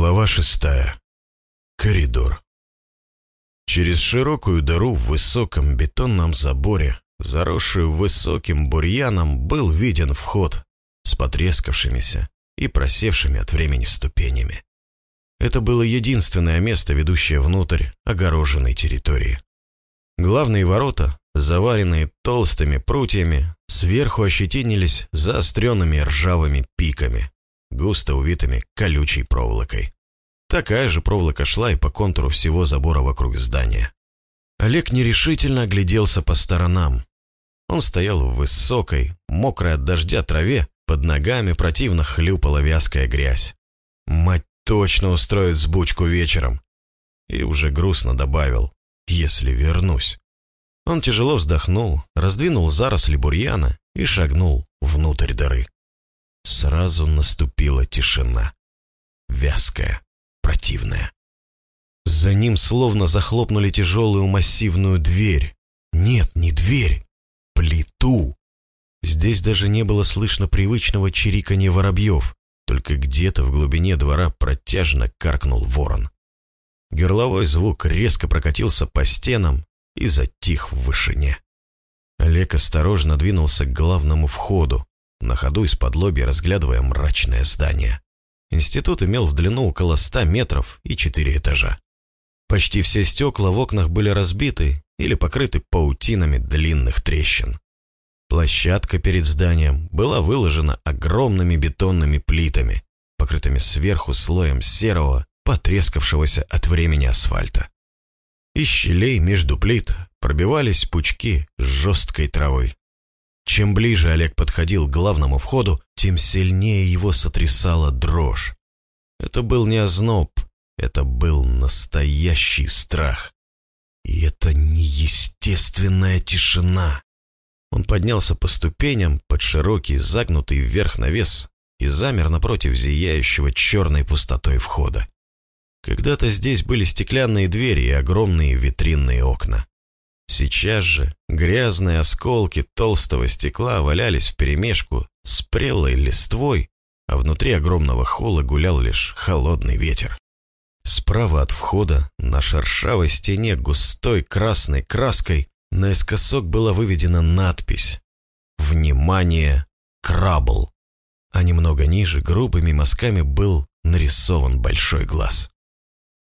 Глава шестая. Коридор. Через широкую дыру в высоком бетонном заборе, заросшую высоким бурьяном, был виден вход с потрескавшимися и просевшими от времени ступенями. Это было единственное место, ведущее внутрь огороженной территории. Главные ворота, заваренные толстыми прутьями, сверху ощетинились заостренными ржавыми пиками, густо увитыми колючей проволокой. Такая же проволока шла и по контуру всего забора вокруг здания. Олег нерешительно огляделся по сторонам. Он стоял в высокой, мокрой от дождя траве, под ногами противно хлюпала вязкая грязь. Мать точно устроит сбучку вечером. И уже грустно добавил, если вернусь. Он тяжело вздохнул, раздвинул заросли бурьяна и шагнул внутрь дыры. Сразу наступила тишина. Вязкая, противная. За ним словно захлопнули тяжелую массивную дверь. Нет, не дверь. Плиту. Здесь даже не было слышно привычного чириканья воробьев. Только где-то в глубине двора протяжно каркнул ворон. Горловой звук резко прокатился по стенам и затих в вышине. Олег осторожно двинулся к главному входу, на ходу из-под лоби разглядывая мрачное здание. Институт имел в длину около ста метров и четыре этажа. Почти все стекла в окнах были разбиты или покрыты паутинами длинных трещин. Площадка перед зданием была выложена огромными бетонными плитами, покрытыми сверху слоем серого, потрескавшегося от времени асфальта. Из щелей между плит пробивались пучки жесткой травы. Чем ближе Олег подходил к главному входу, тем сильнее его сотрясала дрожь. Это был не озноб, это был настоящий страх. И это неестественная тишина. Он поднялся по ступеням под широкий, загнутый вверх навес и замер напротив зияющего черной пустотой входа. Когда-то здесь были стеклянные двери и огромные витринные окна. Сейчас же грязные осколки толстого стекла валялись вперемешку с прелой листвой, а внутри огромного холла гулял лишь холодный ветер. Справа от входа на шершавой стене густой красной краской наискосок была выведена надпись «Внимание! Крабл!» А немного ниже грубыми мазками был нарисован большой глаз.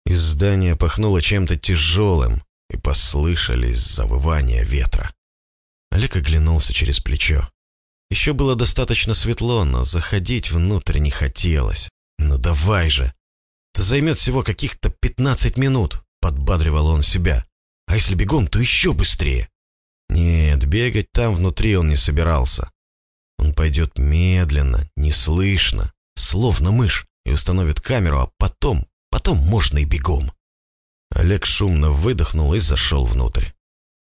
Из здания пахнуло чем-то тяжелым, и послышались завывания ветра. Олег оглянулся через плечо. Еще было достаточно светло, но заходить внутрь не хотелось. «Ну давай же! Это займет всего каких-то пятнадцать минут», — подбадривал он себя. «А если бегом, то еще быстрее». Нет, бегать там внутри он не собирался. Он пойдет медленно, неслышно, словно мышь, и установит камеру, а потом, потом можно и бегом. Олег шумно выдохнул и зашел внутрь.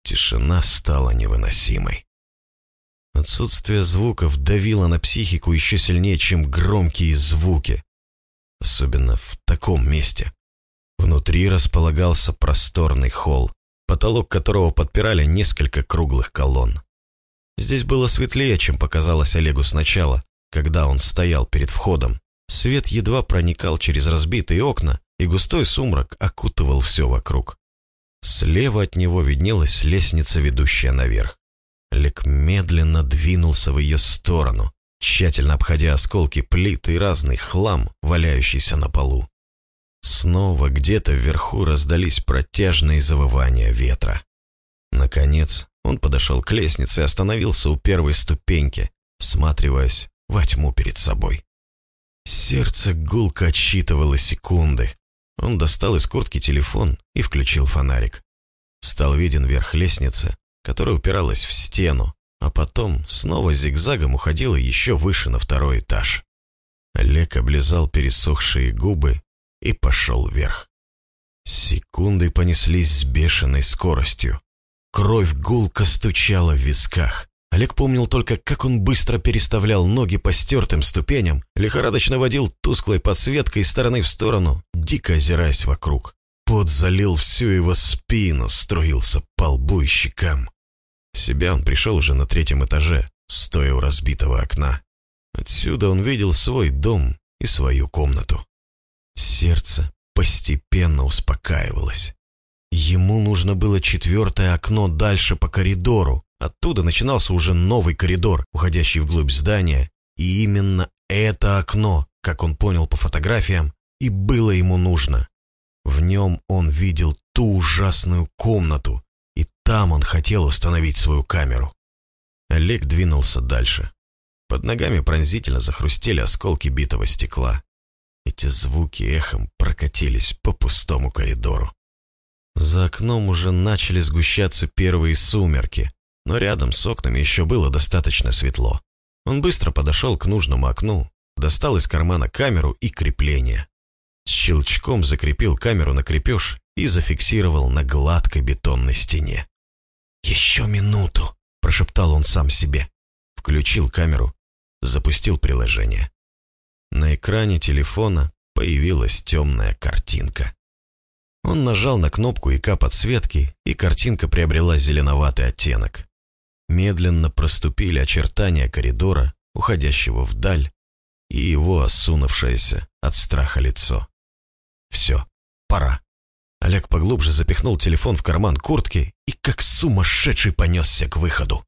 Тишина стала невыносимой. Отсутствие звуков давило на психику еще сильнее, чем громкие звуки. Особенно в таком месте. Внутри располагался просторный холл, потолок которого подпирали несколько круглых колонн. Здесь было светлее, чем показалось Олегу сначала, когда он стоял перед входом. Свет едва проникал через разбитые окна, и густой сумрак окутывал все вокруг. Слева от него виднелась лестница, ведущая наверх. Лек медленно двинулся в ее сторону, тщательно обходя осколки плит и разный хлам, валяющийся на полу. Снова где-то вверху раздались протяжные завывания ветра. Наконец он подошел к лестнице и остановился у первой ступеньки, всматриваясь во тьму перед собой. Сердце гулко отсчитывало секунды. Он достал из куртки телефон и включил фонарик. Стал виден верх лестницы, которая упиралась в стену, а потом снова зигзагом уходила еще выше на второй этаж. Олег облизал пересохшие губы и пошел вверх. Секунды понеслись с бешеной скоростью. Кровь гулко стучала в висках. Олег помнил только, как он быстро переставлял ноги по стертым ступеням, лихорадочно водил тусклой подсветкой из стороны в сторону, дико озираясь вокруг. Пот залил всю его спину, струился по лбу и щекам. В себя он пришел уже на третьем этаже, стоя у разбитого окна. Отсюда он видел свой дом и свою комнату. Сердце постепенно успокаивалось. Ему нужно было четвертое окно дальше по коридору. Оттуда начинался уже новый коридор, уходящий вглубь здания. И именно это окно, как он понял по фотографиям, и было ему нужно. В нем он видел ту ужасную комнату, и там он хотел установить свою камеру. Олег двинулся дальше. Под ногами пронзительно захрустели осколки битого стекла. Эти звуки эхом прокатились по пустому коридору. За окном уже начали сгущаться первые сумерки, но рядом с окнами еще было достаточно светло. Он быстро подошел к нужному окну, достал из кармана камеру и крепление. С щелчком закрепил камеру на крепеж и зафиксировал на гладкой бетонной стене. «Еще минуту!» – прошептал он сам себе. Включил камеру, запустил приложение. На экране телефона появилась темная картинка. Он нажал на кнопку ИК подсветки, и картинка приобрела зеленоватый оттенок. Медленно проступили очертания коридора, уходящего вдаль, и его осунувшееся от страха лицо. Все, пора. Олег поглубже запихнул телефон в карман куртки и как сумасшедший понесся к выходу.